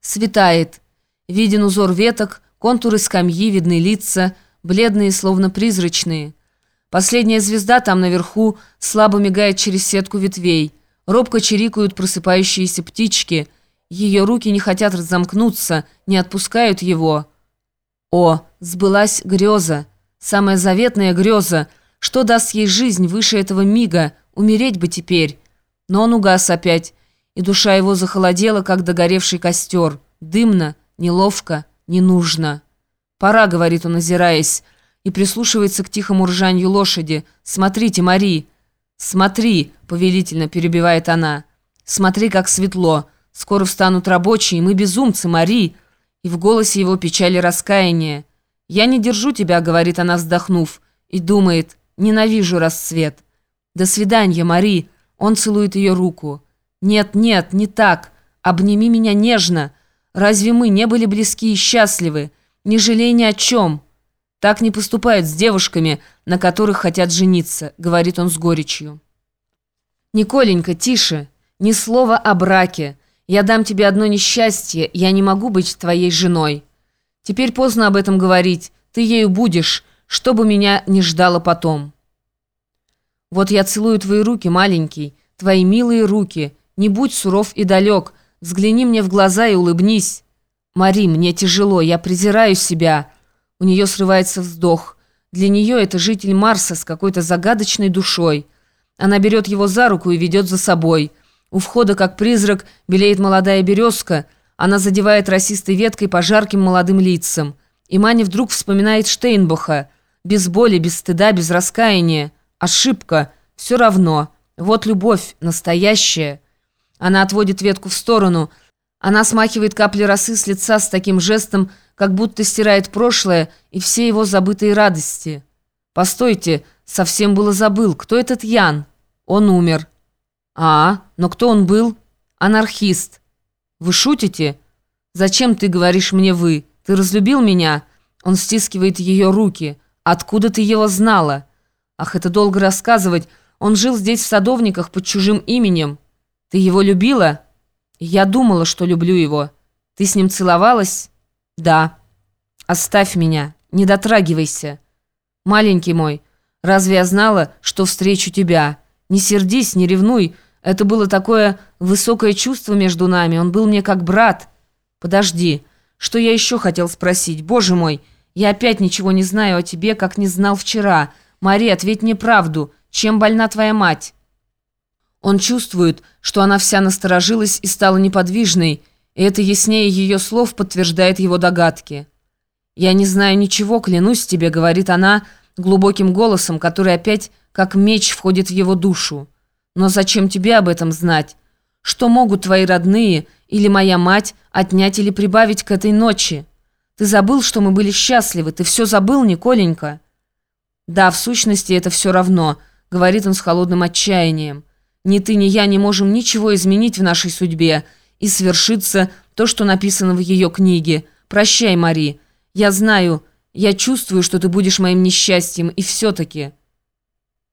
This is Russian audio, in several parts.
Светает. Виден узор веток, контуры скамьи, видны лица, бледные, словно призрачные. Последняя звезда там наверху слабо мигает через сетку ветвей. Робко чирикают просыпающиеся птички. Ее руки не хотят разомкнуться, не отпускают его. О, сбылась греза, самая заветная греза. Что даст ей жизнь выше этого мига? Умереть бы теперь. Но он угас опять и душа его захолодела, как догоревший костер. Дымно, неловко, не нужно. «Пора», — говорит он, озираясь, и прислушивается к тихому ржанью лошади. «Смотрите, Мари!» «Смотри!» — повелительно перебивает она. «Смотри, как светло! Скоро встанут рабочие, мы безумцы, Мари!» И в голосе его печали раскаяния. «Я не держу тебя», — говорит она, вздохнув, и думает, «ненавижу рассвет». «До свидания, Мари!» Он целует ее руку. «Нет, нет, не так. Обними меня нежно. Разве мы не были близки и счастливы? Не жалей ни о чем». «Так не поступают с девушками, на которых хотят жениться», — говорит он с горечью. «Николенька, тише. Ни слова о браке. Я дам тебе одно несчастье. Я не могу быть твоей женой. Теперь поздно об этом говорить. Ты ею будешь, чтобы меня не ждало потом». «Вот я целую твои руки, маленький, твои милые руки». Не будь суров и далек, взгляни мне в глаза и улыбнись. Мари, мне тяжело, я презираю себя. У нее срывается вздох. Для нее это житель Марса с какой-то загадочной душой. Она берет его за руку и ведет за собой. У входа, как призрак, белеет молодая березка. Она задевает расистой веткой по жарким молодым лицам. И Маня вдруг вспоминает Штейнбоха. Без боли, без стыда, без раскаяния. Ошибка. Все равно. Вот любовь, настоящая. Она отводит ветку в сторону. Она смахивает капли росы с лица с таким жестом, как будто стирает прошлое и все его забытые радости. «Постойте, совсем было забыл. Кто этот Ян?» «Он умер». «А, но кто он был?» «Анархист». «Вы шутите?» «Зачем ты говоришь мне «вы»? Ты разлюбил меня?» Он стискивает ее руки. «Откуда ты его знала?» «Ах, это долго рассказывать. Он жил здесь в Садовниках под чужим именем». «Ты его любила?» «Я думала, что люблю его. Ты с ним целовалась?» «Да». «Оставь меня, не дотрагивайся». «Маленький мой, разве я знала, что встречу тебя? Не сердись, не ревнуй. Это было такое высокое чувство между нами. Он был мне как брат. Подожди, что я еще хотел спросить? Боже мой, я опять ничего не знаю о тебе, как не знал вчера. Мари, ответь мне правду. Чем больна твоя мать?» Он чувствует, что она вся насторожилась и стала неподвижной, и это яснее ее слов подтверждает его догадки. «Я не знаю ничего, клянусь тебе», — говорит она глубоким голосом, который опять как меч входит в его душу. «Но зачем тебе об этом знать? Что могут твои родные или моя мать отнять или прибавить к этой ночи? Ты забыл, что мы были счастливы? Ты все забыл, Николенька?» «Да, в сущности, это все равно», — говорит он с холодным отчаянием. Ни ты, ни я не можем ничего изменить в нашей судьбе, и свершится то, что написано в ее книге. Прощай, Мари. Я знаю, я чувствую, что ты будешь моим несчастьем, и все-таки...»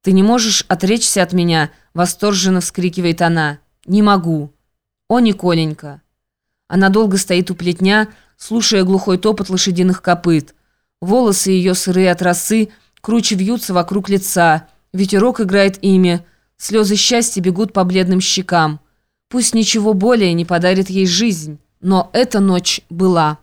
«Ты не можешь отречься от меня?» — восторженно вскрикивает она. «Не могу». «О, Николенька!» Она долго стоит у плетня, слушая глухой топот лошадиных копыт. Волосы ее сырые от росы круче вьются вокруг лица. Ветерок играет ими — Слезы счастья бегут по бледным щекам. Пусть ничего более не подарит ей жизнь, но эта ночь была.